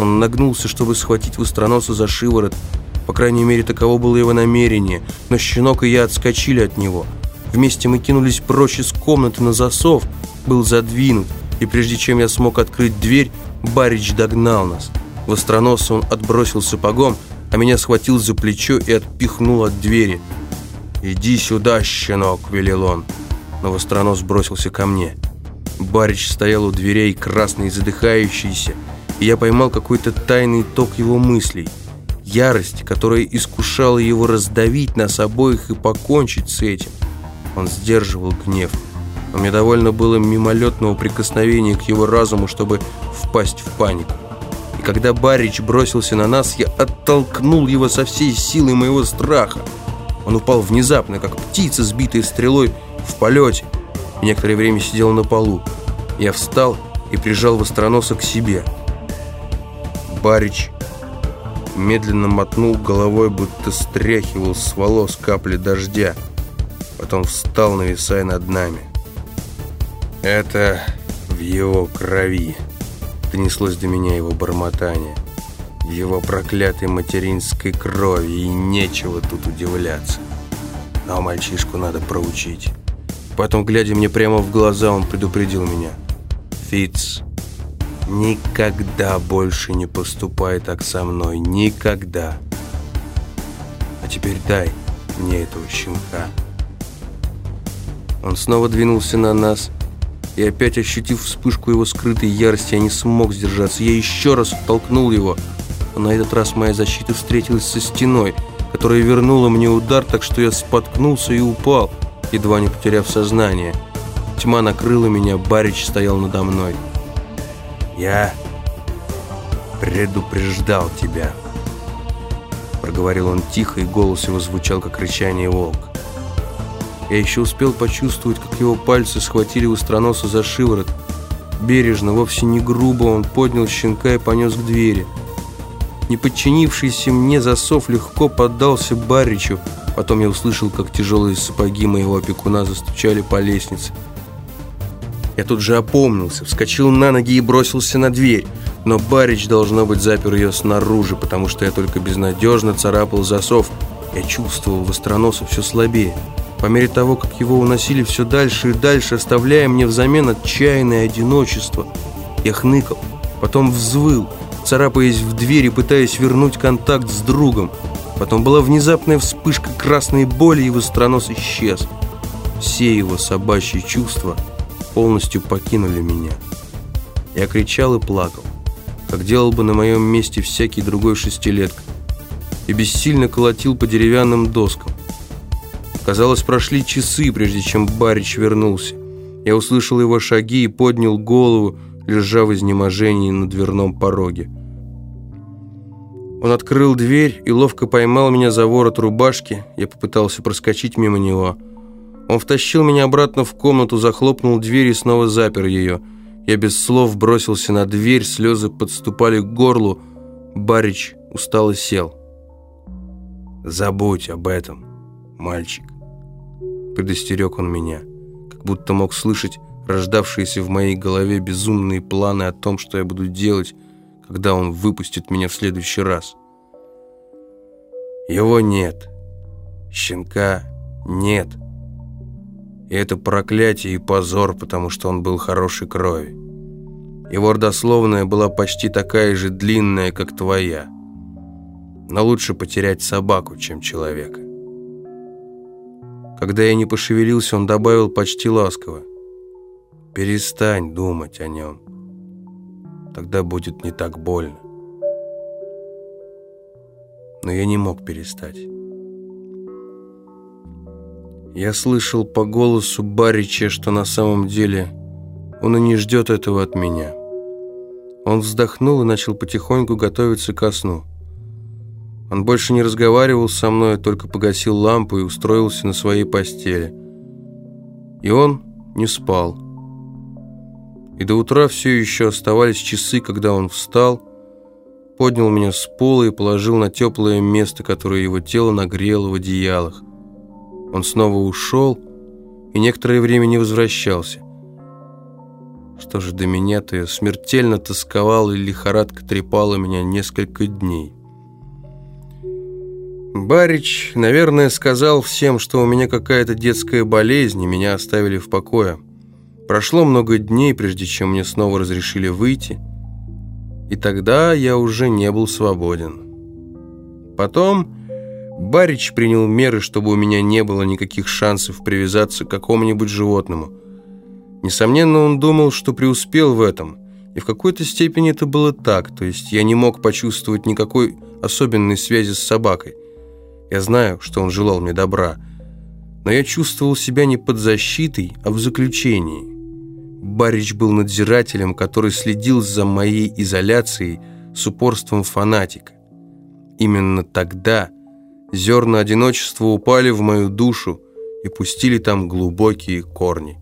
Он нагнулся, чтобы схватить востроносу за шиворот. По крайней мере, таково было его намерение. Но щенок и я отскочили от него. Вместе мы кинулись прочь из комнаты, на засов был задвинут. И прежде чем я смог открыть дверь, Барич догнал нас. Востроносу он отбросил сапогом, а меня схватил за плечо и отпихнул от двери. «Иди сюда, щенок!» – велел он. Но Востронос бросился ко мне. Барич стоял у дверей, красный и задыхающийся, и я поймал какой-то тайный ток его мыслей. Ярость, которая искушала его раздавить нас обоих и покончить с этим. Он сдерживал гнев. Но мне довольно было мимолетного прикосновения к его разуму, чтобы впасть в панику. И когда Барич бросился на нас, я оттолкнул его со всей силой моего страха. Он упал внезапно, как птица, сбитая стрелой в полете. И некоторое время сидел на полу. Я встал и прижал востроноса к себе. Барич медленно мотнул головой, будто стряхивал с волос капли дождя. Потом встал, нависая над нами. «Это в его крови», — донеслось до меня его бормотание. «В его проклятой материнской крови, и нечего тут удивляться. Но мальчишку надо проучить». Потом, глядя мне прямо в глаза, он предупредил меня. «Фитц, никогда больше не поступай так со мной. Никогда. А теперь дай мне этого щенка». Он снова двинулся на нас, и опять, ощутив вспышку его скрытой ярости, я не смог сдержаться. Я еще раз оттолкнул его, но на этот раз моя защита встретилась со стеной, которая вернула мне удар, так что я споткнулся и упал едва не потеряв сознание. Тьма накрыла меня, Барич стоял надо мной. «Я предупреждал тебя», — проговорил он тихо, и голос его звучал, как рычание волк. Я еще успел почувствовать, как его пальцы схватили устроноса за шиворот. Бережно, вовсе не грубо, он поднял щенка и понес к двери. Не подчинившийся мне засов легко поддался Баричу, Потом я услышал, как тяжелые сапоги моего опекуна застучали по лестнице. Я тут же опомнился, вскочил на ноги и бросился на дверь. Но Барич, должно быть, запер ее снаружи, потому что я только безнадежно царапал засов. Я чувствовал востроноса все слабее. По мере того, как его уносили все дальше и дальше, оставляя мне взамен отчаянное одиночество, я хныкал, потом взвыл, царапаясь в дверь и пытаясь вернуть контакт с другом. Потом была внезапная вспышка красной боли, и востронос исчез. Все его собачьи чувства полностью покинули меня. Я кричал и плакал, как делал бы на моем месте всякий другой шестилетка, и бессильно колотил по деревянным доскам. Казалось, прошли часы, прежде чем Барич вернулся. Я услышал его шаги и поднял голову, лежа в изнеможении на дверном пороге. Он открыл дверь и ловко поймал меня за ворот рубашки. Я попытался проскочить мимо него. Он втащил меня обратно в комнату, захлопнул дверь и снова запер ее. Я без слов бросился на дверь, слезы подступали к горлу. Барич устало сел. «Забудь об этом, мальчик», — предостерег он меня, как будто мог слышать рождавшиеся в моей голове безумные планы о том, что я буду делать, когда он выпустит меня в следующий раз. Его нет. Щенка нет. И это проклятие и позор, потому что он был хорошей крови. Его родословная была почти такая же длинная, как твоя. Но лучше потерять собаку, чем человека. Когда я не пошевелился, он добавил почти ласково. «Перестань думать о нем». Тогда будет не так больно. Но я не мог перестать. Я слышал по голосу Барича, что на самом деле он и не ждет этого от меня. Он вздохнул и начал потихоньку готовиться ко сну. Он больше не разговаривал со мной, только погасил лампу и устроился на своей постели. И он не спал и до утра все еще оставались часы, когда он встал, поднял меня с пола и положил на теплое место, которое его тело нагрело в одеялах. Он снова ушел и некоторое время не возвращался. Что же до меня-то я смертельно тосковал, и лихорадка трепала меня несколько дней. Барич, наверное, сказал всем, что у меня какая-то детская болезнь, и меня оставили в покое. Прошло много дней, прежде чем мне снова разрешили выйти, и тогда я уже не был свободен. Потом Барич принял меры, чтобы у меня не было никаких шансов привязаться к какому-нибудь животному. Несомненно, он думал, что преуспел в этом, и в какой-то степени это было так, то есть я не мог почувствовать никакой особенной связи с собакой. Я знаю, что он желал мне добра, но я чувствовал себя не под защитой, а в заключении. Барич был надзирателем, который следил за моей изоляцией с упорством фанатика. Именно тогда зерна одиночества упали в мою душу и пустили там глубокие корни.